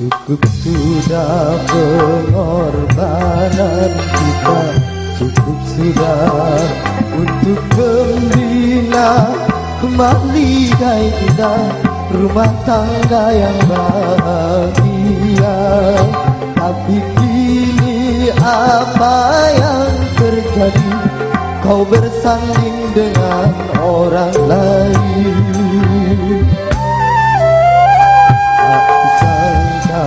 Cukup sudah pengorbanan Untuk membina Kembali indah rumah tangga yang bahagia. Tapi kini apa yang terjadi? Kau bersanding dengan orang lain. Tak sangka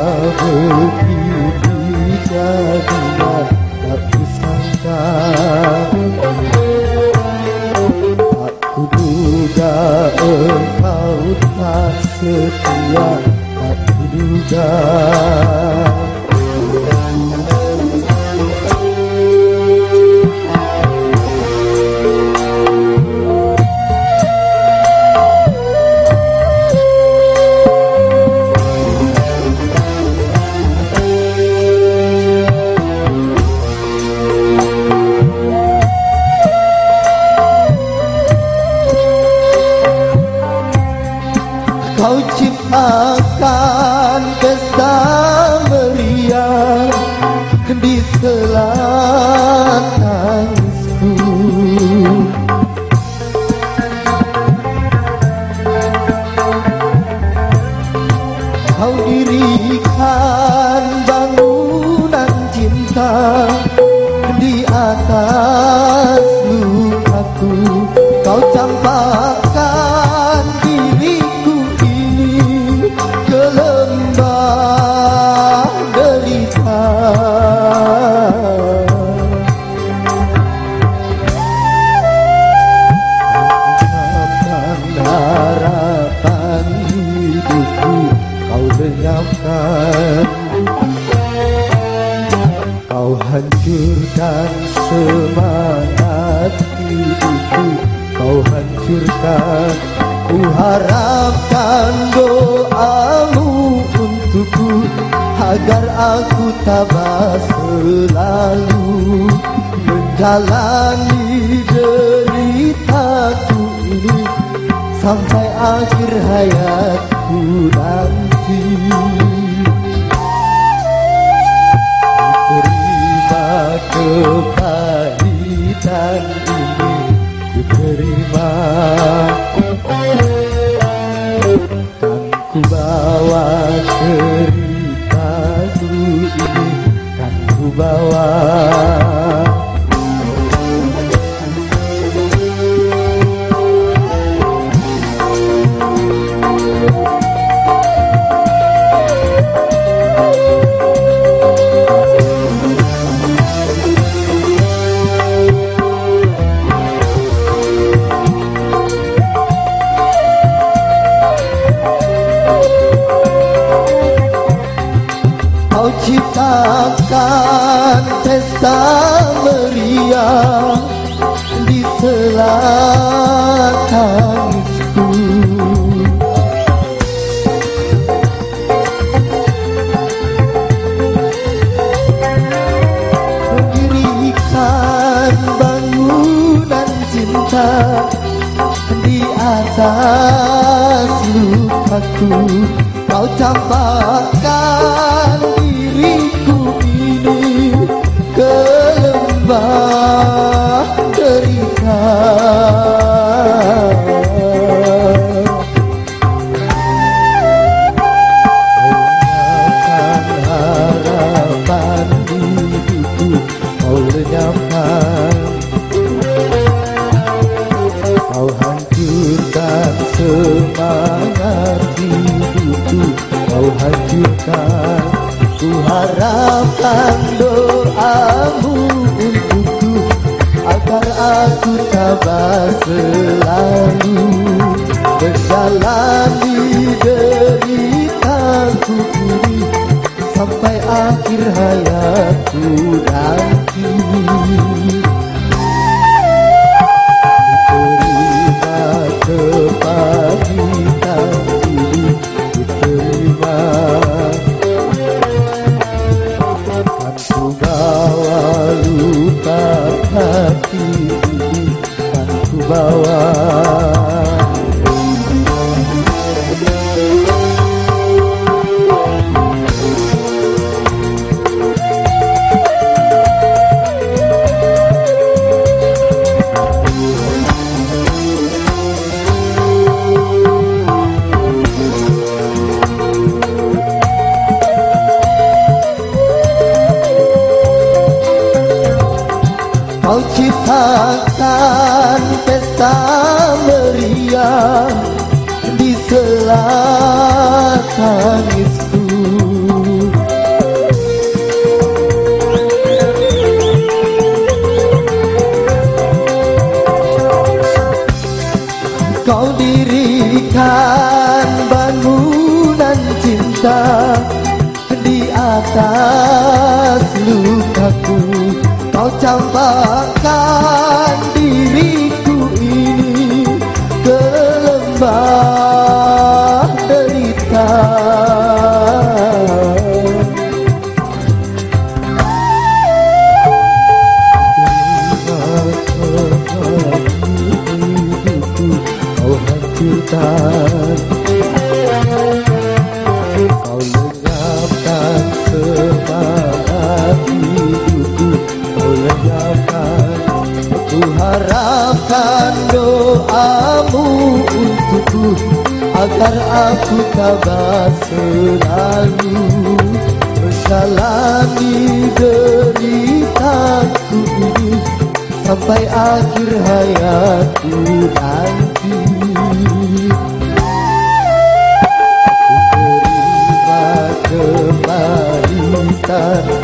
Kau dirikan bangunan cinta di atas lenyapkan Kau hancurkan semangat hidupku. Kau hancurkan. Ku harapkan doamu untukku Agar aku tabah selalu Menjalani deritaku ini Sampai akhir hayatku nanti terima kepahitan ini ku atas lukaku Kau campakkan diriku ini ke lembah derita harapkan doamu untukku Agar aku tabah selalu Menjalani deritaku ini Sampai akhir hayatku nanti Kau dirikan bangunan cinta di atas lukaku. Kau campakkan diriku ini ke lembah Kau Kau harapkan doamu untukku Agar aku tabah selalu Menjalani deritaku ini Sampai akhir hayatku nanti. Terima kembalikan itu